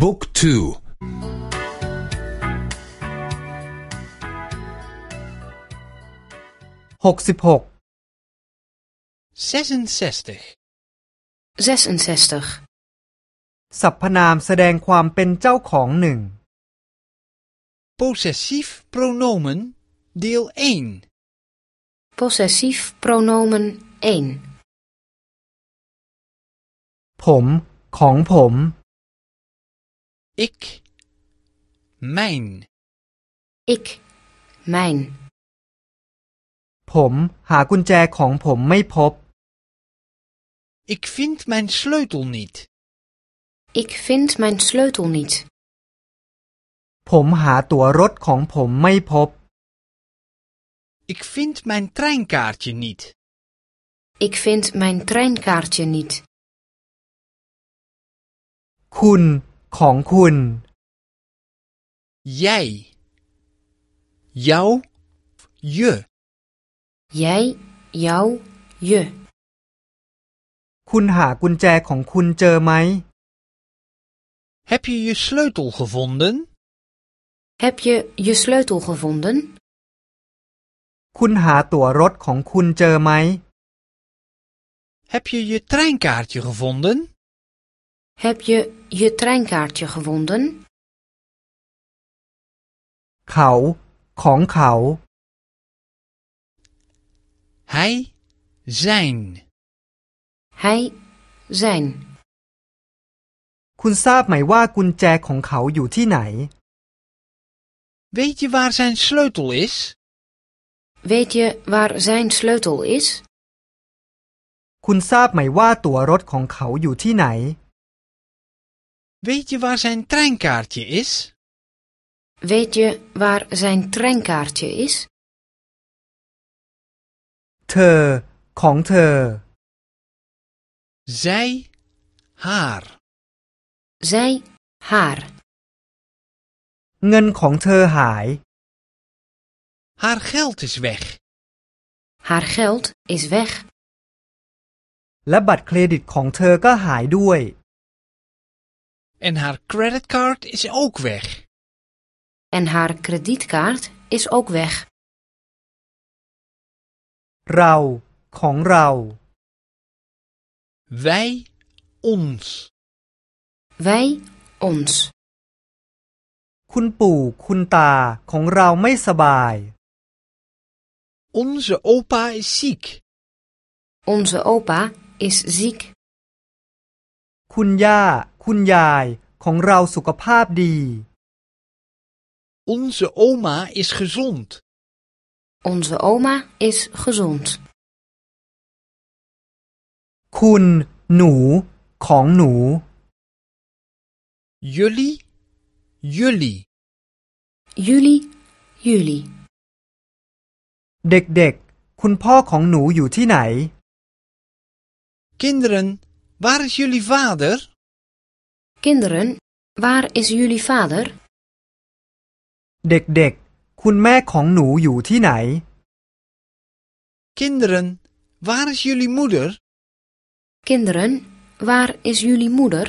บุ๊กทูหกสิบหก 66. 66. สรรพนามแสดงความเป็นเจ้าของหนึ่ง Possessief pronomen, deel 1. Possessief pronomen 1. ผม ของผม Ik, mijn. Ik, mijn. ผมหากุญแจของผมไม่พบ Ik vind mijn sleutel niet. Ik vind mijn sleutel niet. ผมหาตั๋วรถของผมไม่พบ Ik vind mijn treinkaartje niet. Ik vind mijn treinkaartje niet. คุณ ของคุณ Jij. Jou. Je. Jij, jou, je. คุณหากุญแจของคุณเจอไหม Heb je je sleutel gevonden? Heb je je sleutel gevonden? คุณหาตั๋วรถของคุณเจอไหม Heb je je treinkaartje gevonden? Heb je je treinkaartje gevonden? เขา ของเขา Hij. Zijn. Hij, zijn. คุณทราบไหมว่ากุญแจของเขาอยู่ที่ไหน Weet je waar zijn sleutel is? Weet je waar zijn sleutel is? คุณทราบไหมว่าตั๋วรถของเขาอยู่ที่ไหน Weet je waar zijn treinkaartje is? Weet je waar zijn treinkaartje is? เธอ ของเธอ Zij. Haar. Zij, haar. เงินของเธอหาย Haar geld is weg. Haar geld is weg. และบัตรเครดิตของเธอก็หายด้วย En haar creditcard is ook weg. En haar kredietkaart is ook weg. เรา ของเรา Wij. Ons. Wij, ons. คุณปู่ คุณตา ของเราไม่สบาย Onze opa is ziek. Onze opa is ziek. คุณย่า คุณยายของเราสุขภาพดี Onze oma is gezond. Onze oma is gezond. คุณหนูของหนู Jullie. Jullie. Jullie, jullie. เด็กๆ คุณพ่อของหนูอยู่ที่ไหน Kinderen, waar is jullie vader? Kinderen, waar is jullie vader? เด็กๆ คุณแม่ของหนูอยู่ที่ไหน Kinderen, waar is jullie moeder? Kinderen, waar is jullie moeder?